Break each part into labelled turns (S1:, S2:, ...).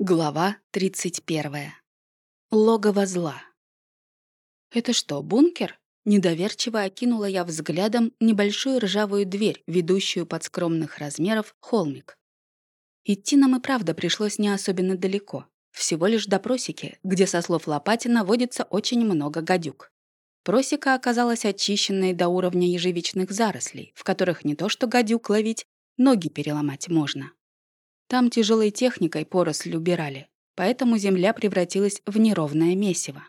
S1: Глава 31. Логово зла. «Это что, бункер?» Недоверчиво окинула я взглядом небольшую ржавую дверь, ведущую под скромных размеров холмик. Идти нам и правда пришлось не особенно далеко. Всего лишь до просеки, где, со слов Лопатина, водится очень много гадюк. Просека оказалась очищенной до уровня ежевичных зарослей, в которых не то что гадюк ловить, ноги переломать можно. Там тяжелой техникой поросль убирали, поэтому земля превратилась в неровное месиво.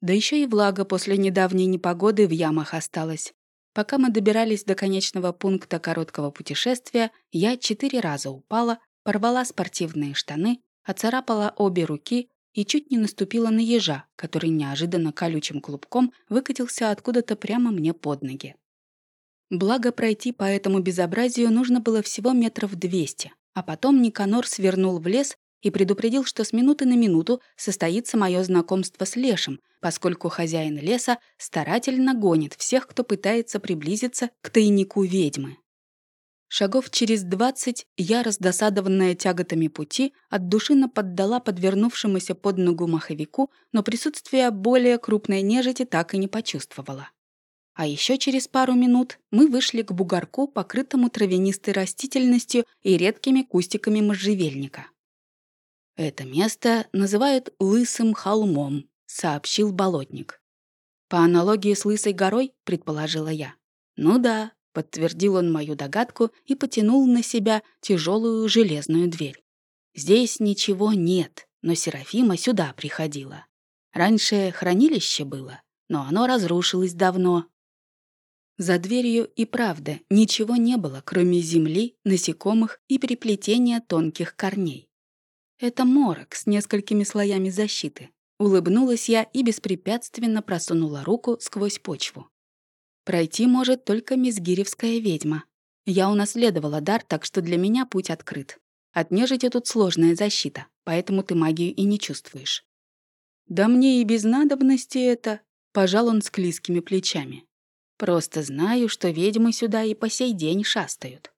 S1: Да еще и влага после недавней непогоды в ямах осталась. Пока мы добирались до конечного пункта короткого путешествия, я четыре раза упала, порвала спортивные штаны, оцарапала обе руки и чуть не наступила на ежа, который неожиданно колючим клубком выкатился откуда-то прямо мне под ноги. Благо пройти по этому безобразию нужно было всего метров двести, а потом Никанор свернул в лес и предупредил, что с минуты на минуту состоится мое знакомство с Лешим, поскольку хозяин леса старательно гонит всех, кто пытается приблизиться к тайнику ведьмы. Шагов через двадцать я, раздосадованная тяготами пути, от души наподдала подвернувшемуся под ногу маховику, но присутствие более крупной нежити так и не почувствовала. А еще через пару минут мы вышли к бугорку, покрытому травянистой растительностью и редкими кустиками можжевельника. «Это место называют Лысым холмом», — сообщил болотник. «По аналогии с Лысой горой», — предположила я. «Ну да», — подтвердил он мою догадку и потянул на себя тяжелую железную дверь. «Здесь ничего нет, но Серафима сюда приходила. Раньше хранилище было, но оно разрушилось давно, за дверью и правда ничего не было, кроме земли, насекомых и переплетения тонких корней. Это морок с несколькими слоями защиты. Улыбнулась я и беспрепятственно просунула руку сквозь почву. Пройти может только мизгиревская ведьма. Я унаследовала дар, так что для меня путь открыт. От нежити тут сложная защита, поэтому ты магию и не чувствуешь. «Да мне и без надобности это», — пожал он с клизкими плечами. Просто знаю, что ведьмы сюда и по сей день шастают».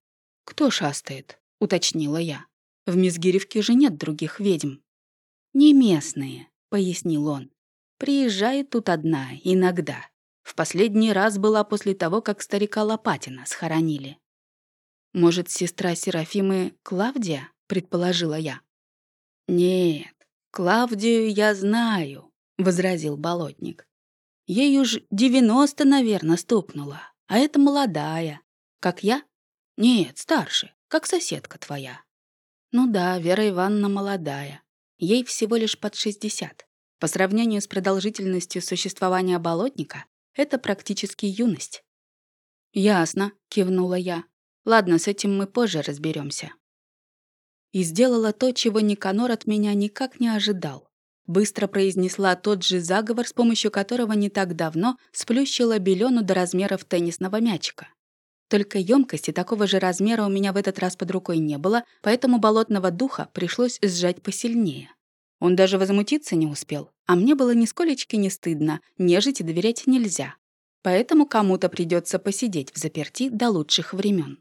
S1: «Кто шастает?» — уточнила я. «В Мизгиревке же нет других ведьм». «Не местные», — пояснил он. «Приезжает тут одна, иногда. В последний раз была после того, как старика Лопатина схоронили». «Может, сестра Серафимы Клавдия?» — предположила я. «Нет, Клавдию я знаю», — возразил болотник. Ей уж девяносто, наверное, стукнуло. А это молодая. Как я? Нет, старше, как соседка твоя. Ну да, Вера Ивановна молодая. Ей всего лишь под шестьдесят. По сравнению с продолжительностью существования болотника, это практически юность. «Ясно», — кивнула я. «Ладно, с этим мы позже разберемся. И сделала то, чего Никанор от меня никак не ожидал. Быстро произнесла тот же заговор, с помощью которого не так давно сплющила белену до размеров теннисного мячика. Только емкости такого же размера у меня в этот раз под рукой не было, поэтому болотного духа пришлось сжать посильнее. Он даже возмутиться не успел, а мне было нисколечки не стыдно, нежить доверять нельзя. Поэтому кому-то придется посидеть в заперти до лучших времен.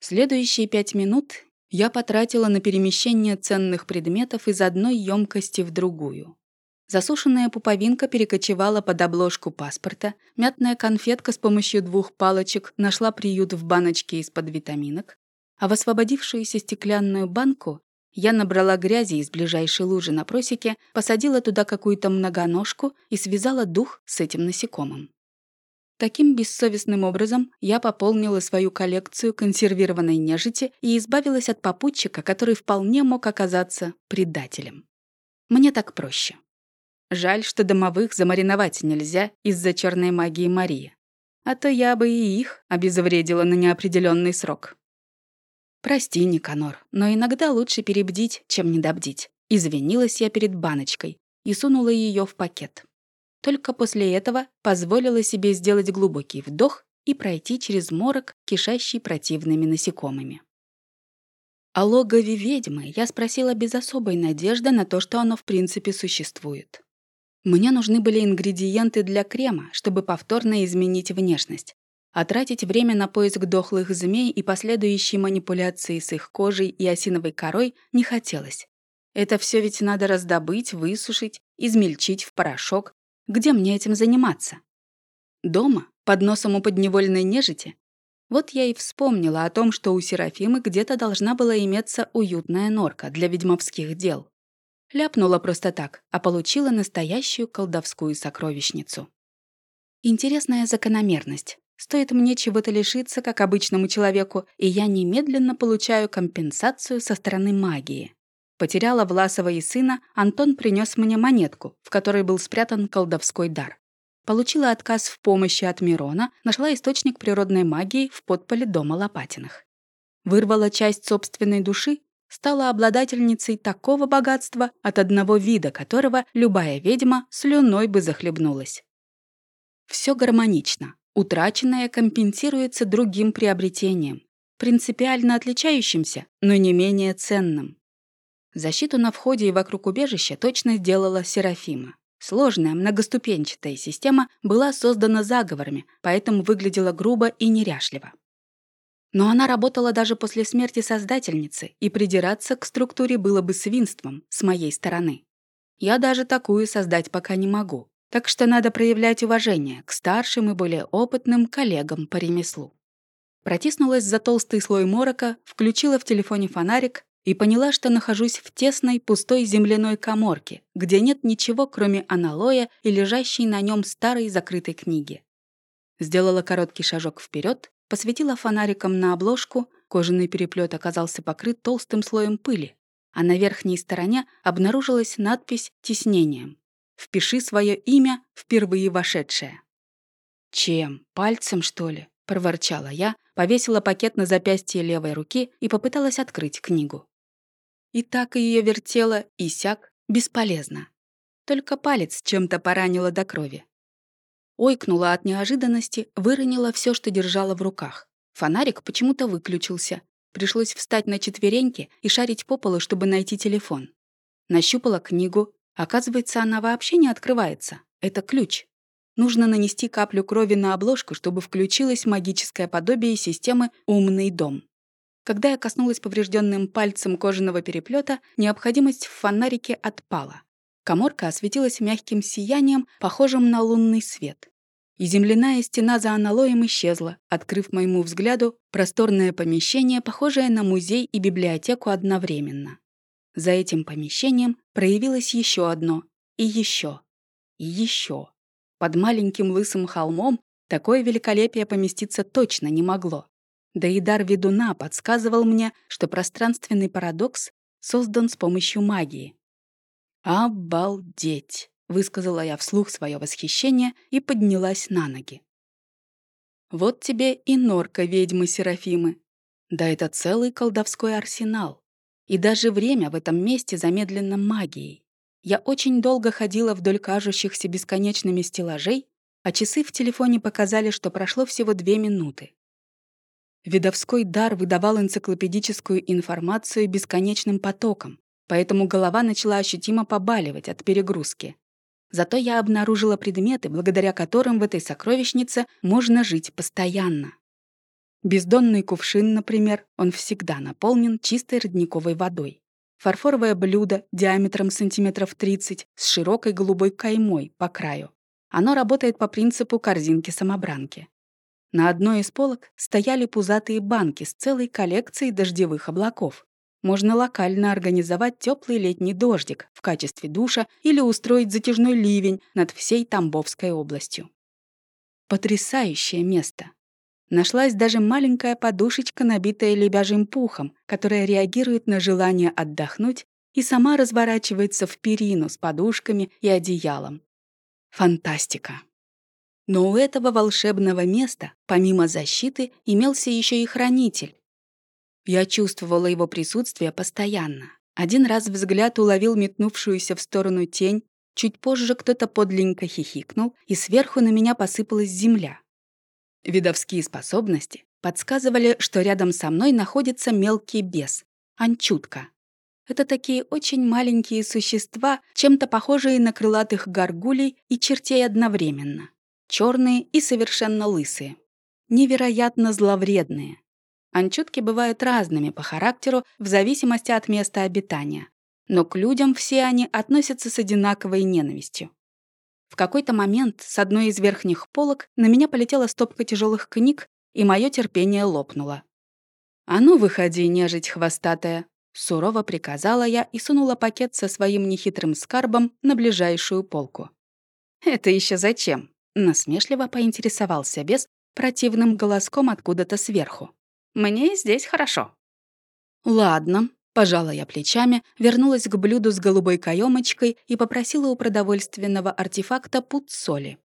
S1: Следующие пять минут я потратила на перемещение ценных предметов из одной емкости в другую. Засушенная пуповинка перекочевала под обложку паспорта, мятная конфетка с помощью двух палочек нашла приют в баночке из-под витаминок, а в освободившуюся стеклянную банку я набрала грязи из ближайшей лужи на просеке, посадила туда какую-то многоножку и связала дух с этим насекомым. Таким бессовестным образом я пополнила свою коллекцию консервированной нежити и избавилась от попутчика, который вполне мог оказаться предателем. Мне так проще. Жаль, что домовых замариновать нельзя из-за черной магии Марии. А то я бы и их обезвредила на неопределенный срок. Прости, Никанор, но иногда лучше перебдить, чем недобдить. Извинилась я перед баночкой и сунула ее в пакет. Только после этого позволила себе сделать глубокий вдох и пройти через морок, кишащий противными насекомыми. О логове ведьмы я спросила без особой надежды на то, что оно в принципе существует. Мне нужны были ингредиенты для крема, чтобы повторно изменить внешность. А тратить время на поиск дохлых змей и последующие манипуляции с их кожей и осиновой корой не хотелось. Это все ведь надо раздобыть, высушить, измельчить в порошок. Где мне этим заниматься? Дома, под носом у подневольной нежити? Вот я и вспомнила о том, что у Серафимы где-то должна была иметься уютная норка для ведьмовских дел. Ляпнула просто так, а получила настоящую колдовскую сокровищницу. Интересная закономерность. Стоит мне чего-то лишиться, как обычному человеку, и я немедленно получаю компенсацию со стороны магии. Потеряла Власова и сына, Антон принес мне монетку, в которой был спрятан колдовской дар. Получила отказ в помощи от Мирона, нашла источник природной магии в подполе дома Лопатиных. Вырвала часть собственной души, стала обладательницей такого богатства, от одного вида которого любая ведьма слюной бы захлебнулась. Все гармонично. Утраченное компенсируется другим приобретением, принципиально отличающимся, но не менее ценным. Защиту на входе и вокруг убежища точно сделала Серафима. Сложная, многоступенчатая система была создана заговорами, поэтому выглядела грубо и неряшливо. Но она работала даже после смерти создательницы, и придираться к структуре было бы свинством с моей стороны. Я даже такую создать пока не могу, так что надо проявлять уважение к старшим и более опытным коллегам по ремеслу. Протиснулась за толстый слой морока, включила в телефоне фонарик и поняла, что нахожусь в тесной пустой земляной коморке, где нет ничего, кроме аналоя и лежащей на нем старой закрытой книги. Сделала короткий шажок вперед, посветила фонариком на обложку, кожаный переплет оказался покрыт толстым слоем пыли, а на верхней стороне обнаружилась надпись тиснением Впиши свое имя, впервые вошедшее». «Чем? Пальцем, что ли?» — проворчала я, повесила пакет на запястье левой руки и попыталась открыть книгу. И так ее вертела, и сяк, бесполезно. Только палец чем-то поранила до крови. Ойкнула от неожиданности, выронила все, что держала в руках. Фонарик почему-то выключился. Пришлось встать на четвереньки и шарить по полу, чтобы найти телефон. Нащупала книгу, Оказывается, она вообще не открывается. Это ключ. Нужно нанести каплю крови на обложку, чтобы включилось магическое подобие системы «Умный дом». Когда я коснулась поврежденным пальцем кожаного переплета, необходимость в фонарике отпала. Коморка осветилась мягким сиянием, похожим на лунный свет. И земляная стена за аналоем исчезла, открыв моему взгляду просторное помещение, похожее на музей и библиотеку одновременно. За этим помещением проявилось еще одно, и еще, и еще. Под маленьким лысым холмом такое великолепие поместиться точно не могло. Да и дар ведуна подсказывал мне, что пространственный парадокс создан с помощью магии. «Обалдеть!» — высказала я вслух свое восхищение и поднялась на ноги. «Вот тебе и норка ведьмы Серафимы. Да это целый колдовской арсенал. И даже время в этом месте замедлено магией. Я очень долго ходила вдоль кажущихся бесконечными стеллажей, а часы в телефоне показали, что прошло всего две минуты. Видовской дар выдавал энциклопедическую информацию бесконечным потоком, поэтому голова начала ощутимо побаливать от перегрузки. Зато я обнаружила предметы, благодаря которым в этой сокровищнице можно жить постоянно. Бездонный кувшин, например, он всегда наполнен чистой родниковой водой. Фарфоровое блюдо диаметром сантиметров 30 с широкой голубой каймой по краю. Оно работает по принципу корзинки-самобранки. На одной из полок стояли пузатые банки с целой коллекцией дождевых облаков. Можно локально организовать теплый летний дождик в качестве душа или устроить затяжной ливень над всей Тамбовской областью. Потрясающее место. Нашлась даже маленькая подушечка, набитая лебяжьим пухом, которая реагирует на желание отдохнуть и сама разворачивается в перину с подушками и одеялом. Фантастика! Но у этого волшебного места, помимо защиты, имелся еще и хранитель. Я чувствовала его присутствие постоянно. Один раз взгляд уловил метнувшуюся в сторону тень, чуть позже кто-то подленько хихикнул, и сверху на меня посыпалась земля. Видовские способности подсказывали, что рядом со мной находится мелкий бес — анчутка. Это такие очень маленькие существа, чем-то похожие на крылатых горгулей и чертей одновременно. Черные и совершенно лысые. Невероятно зловредные. Анчутки бывают разными по характеру в зависимости от места обитания. но к людям все они относятся с одинаковой ненавистью. В какой-то момент с одной из верхних полок на меня полетела стопка тяжелых книг, и мое терпение лопнуло. «А ну, выходи, нежить хвостатая!» Сурово приказала я и сунула пакет со своим нехитрым скарбом на ближайшую полку. «Это еще зачем?» — насмешливо поинтересовался бес противным голоском откуда-то сверху. «Мне здесь хорошо». «Ладно», — пожала я плечами, вернулась к блюду с голубой каемочкой и попросила у продовольственного артефакта пуд соли.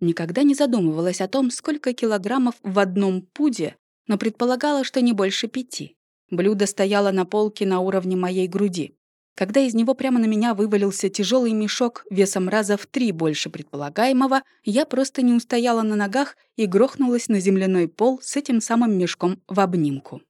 S1: Никогда не задумывалась о том, сколько килограммов в одном пуде, но предполагала, что не больше пяти. Блюдо стояло на полке на уровне моей груди. Когда из него прямо на меня вывалился тяжелый мешок весом раза в три больше предполагаемого, я просто не устояла на ногах и грохнулась на земляной пол с этим самым мешком в обнимку.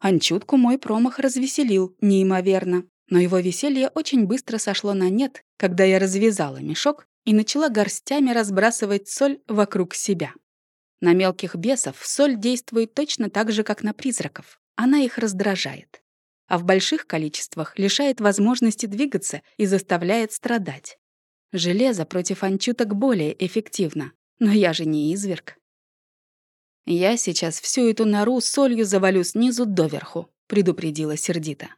S1: Анчутку мой промах развеселил неимоверно, но его веселье очень быстро сошло на нет, когда я развязала мешок и начала горстями разбрасывать соль вокруг себя. На мелких бесов соль действует точно так же, как на призраков. Она их раздражает. А в больших количествах лишает возможности двигаться и заставляет страдать. Железо против анчуток более эффективно, но я же не изверг. «Я сейчас всю эту нору солью завалю снизу доверху», — предупредила сердито.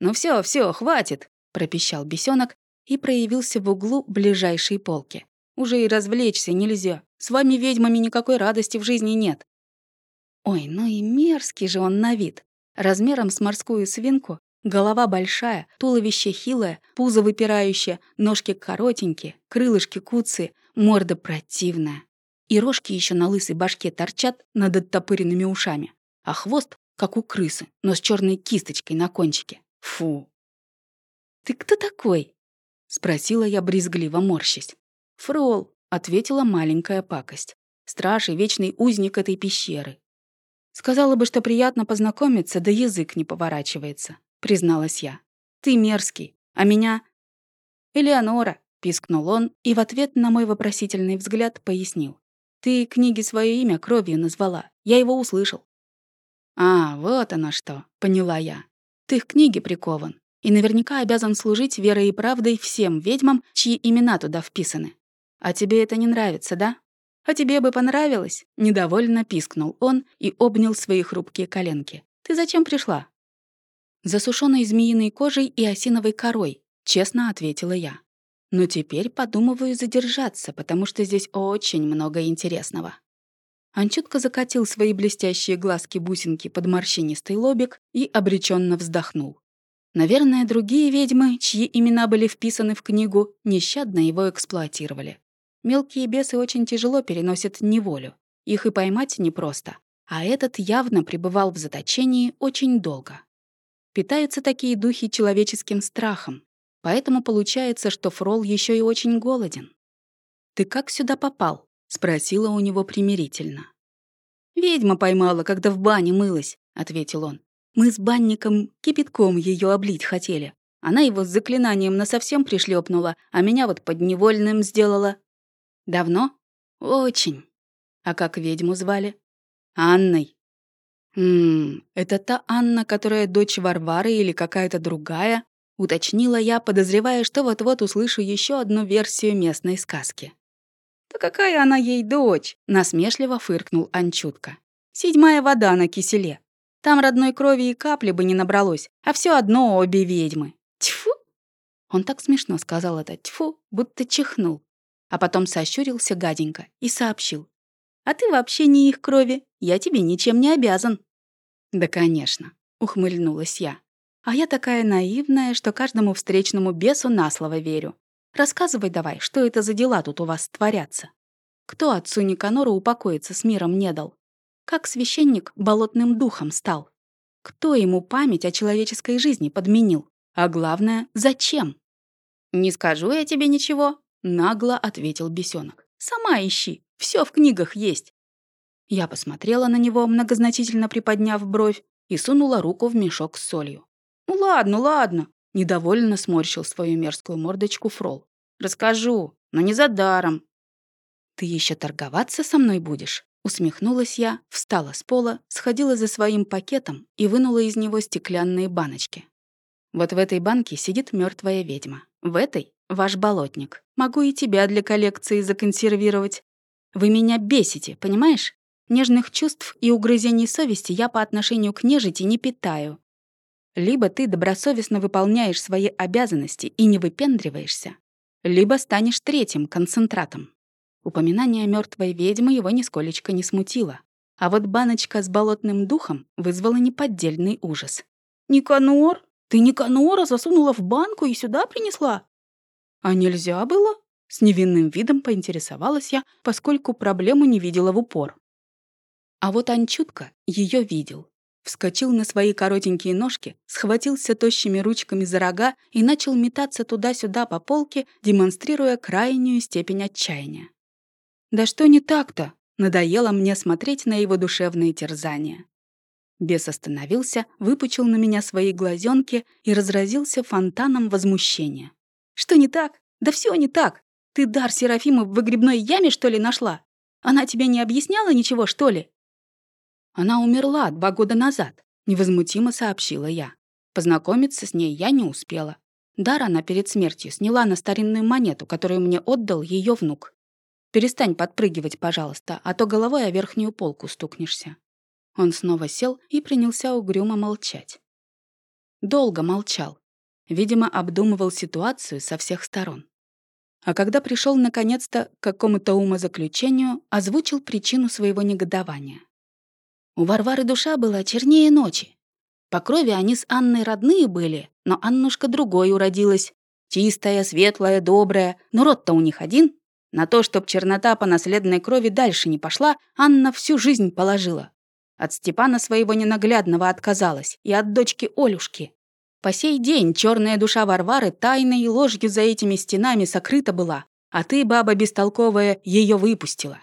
S1: «Ну все, все, хватит», — пропищал бесенок и проявился в углу ближайшей полки. «Уже и развлечься нельзя. С вами, ведьмами, никакой радости в жизни нет. Ой, ну и мерзкий же он на вид. Размером с морскую свинку, голова большая, туловище хилое, пузо выпирающее, ножки коротенькие, крылышки куцые, морда противная. И рожки еще на лысой башке торчат над оттопыренными ушами, а хвост, как у крысы, но с черной кисточкой на кончике. Фу. «Ты кто такой?» — спросила я брезгливо морщись. «Фрол», — ответила маленькая пакость. «Страж и вечный узник этой пещеры. Сказала бы, что приятно познакомиться, да язык не поворачивается, призналась я. Ты мерзкий, а меня... Элеонора, пискнул он и в ответ на мой вопросительный взгляд пояснил. Ты книге свое имя кровью назвала. Я его услышал. А, вот оно что, поняла я. Ты к книге прикован и наверняка обязан служить верой и правдой всем ведьмам, чьи имена туда вписаны. А тебе это не нравится, да? «А тебе бы понравилось?» — недовольно пискнул он и обнял свои хрупкие коленки. «Ты зачем пришла?» «Засушенной змеиной кожей и осиновой корой», — честно ответила я. «Но теперь подумываю задержаться, потому что здесь очень много интересного». Анчутка закатил свои блестящие глазки-бусинки под морщинистый лобик и обреченно вздохнул. Наверное, другие ведьмы, чьи имена были вписаны в книгу, нещадно его эксплуатировали. Мелкие бесы очень тяжело переносят неволю. Их и поймать непросто. А этот явно пребывал в заточении очень долго. Питаются такие духи человеческим страхом. Поэтому получается, что Фрол еще и очень голоден. «Ты как сюда попал?» — спросила у него примирительно. «Ведьма поймала, когда в бане мылась», — ответил он. «Мы с банником кипятком ее облить хотели. Она его с заклинанием насовсем пришлепнула, а меня вот подневольным сделала. Давно? Очень. А как ведьму звали? Анной. Ммм, это та Анна, которая дочь Варвары или какая-то другая? Уточнила я, подозревая, что вот-вот услышу еще одну версию местной сказки. «Да какая она ей дочь?» — насмешливо фыркнул Анчутка. «Седьмая вода на киселе. Там родной крови и капли бы не набралось, а все одно обе ведьмы. Тьфу!» Он так смешно сказал это «тьфу», будто чихнул а потом сощурился гаденько и сообщил. «А ты вообще не их крови, я тебе ничем не обязан». «Да, конечно», — ухмыльнулась я. «А я такая наивная, что каждому встречному бесу на слово верю. Рассказывай давай, что это за дела тут у вас творятся? Кто отцу Никанору упокоиться с миром не дал? Как священник болотным духом стал? Кто ему память о человеческой жизни подменил? А главное, зачем?» «Не скажу я тебе ничего», Нагло ответил бесенок. «Сама ищи, все в книгах есть». Я посмотрела на него, многозначительно приподняв бровь, и сунула руку в мешок с солью. «Ну ладно, ладно», — недовольно сморщил свою мерзкую мордочку Фрол. «Расскажу, но не за даром». «Ты еще торговаться со мной будешь?» Усмехнулась я, встала с пола, сходила за своим пакетом и вынула из него стеклянные баночки. Вот в этой банке сидит мертвая ведьма. В этой — ваш болотник. Могу и тебя для коллекции законсервировать. Вы меня бесите, понимаешь? Нежных чувств и угрызений совести я по отношению к нежити не питаю. Либо ты добросовестно выполняешь свои обязанности и не выпендриваешься, либо станешь третьим концентратом. Упоминание мертвой ведьмы его нисколечко не смутило. А вот баночка с болотным духом вызвала неподдельный ужас. «Никанор? Ты Никанора засунула в банку и сюда принесла?» «А нельзя было?» С невинным видом поинтересовалась я, поскольку проблему не видела в упор. А вот Анчутка ее видел. Вскочил на свои коротенькие ножки, схватился тощими ручками за рога и начал метаться туда-сюда по полке, демонстрируя крайнюю степень отчаяния. «Да что не так-то?» Надоело мне смотреть на его душевные терзания. Бес остановился, выпучил на меня свои глазенки и разразился фонтаном возмущения. «Что не так? Да все не так! Ты дар Серафима в выгребной яме, что ли, нашла? Она тебе не объясняла ничего, что ли?» «Она умерла два года назад», — невозмутимо сообщила я. Познакомиться с ней я не успела. Дар она перед смертью сняла на старинную монету, которую мне отдал ее внук. Перестань подпрыгивать, пожалуйста, а то головой о верхнюю полку стукнешься». Он снова сел и принялся угрюмо молчать. Долго молчал. Видимо, обдумывал ситуацию со всех сторон. А когда пришел наконец-то к какому-то умозаключению, озвучил причину своего негодования. У Варвары душа была чернее ночи. По крови они с Анной родные были, но Аннушка другой уродилась. Чистая, светлая, добрая, но род-то у них один. На то, чтоб чернота по наследной крови дальше не пошла, Анна всю жизнь положила. От Степана своего ненаглядного отказалась и от дочки Олюшки. По сей день черная душа Варвары тайной ложью за этими стенами сокрыта была, а ты, баба бестолковая, ее выпустила.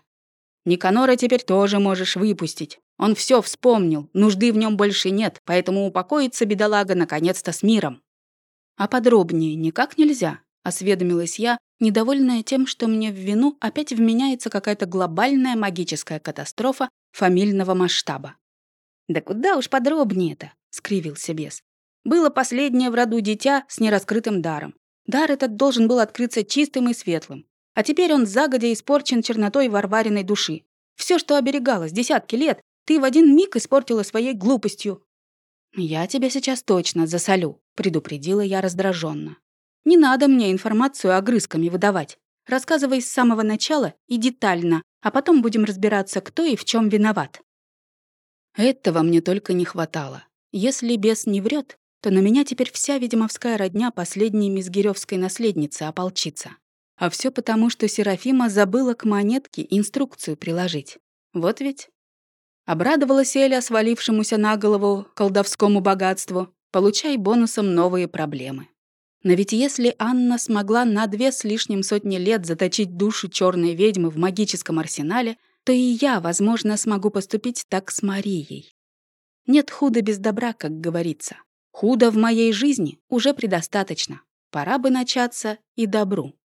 S1: Никанора теперь тоже можешь выпустить. Он все вспомнил, нужды в нем больше нет, поэтому упокоится бедолага наконец-то с миром. А подробнее никак нельзя, осведомилась я, недовольная тем, что мне в вину опять вменяется какая-то глобальная магическая катастрофа фамильного масштаба. «Да куда уж подробнее-то?» — скривился бес. «Было последнее в роду дитя с нераскрытым даром. Дар этот должен был открыться чистым и светлым. А теперь он загодя испорчен чернотой варвариной души. Все, что оберегалось десятки лет, ты в один миг испортила своей глупостью». «Я тебя сейчас точно засолю», — предупредила я раздраженно. Не надо мне информацию огрызками выдавать. Рассказывай с самого начала и детально, а потом будем разбираться, кто и в чем виноват. Этого мне только не хватало. Если бес не врет, то на меня теперь вся ведьмовская родня последней мизгиревской наследницы ополчится. А все потому, что Серафима забыла к монетке инструкцию приложить. Вот ведь. Обрадовалась Эля свалившемуся на голову колдовскому богатству. Получай бонусом новые проблемы. Но ведь если Анна смогла на две с лишним сотни лет заточить душу черной ведьмы в магическом арсенале, то и я, возможно, смогу поступить так с Марией. Нет худа без добра, как говорится. Худа в моей жизни уже предостаточно. Пора бы начаться и добру.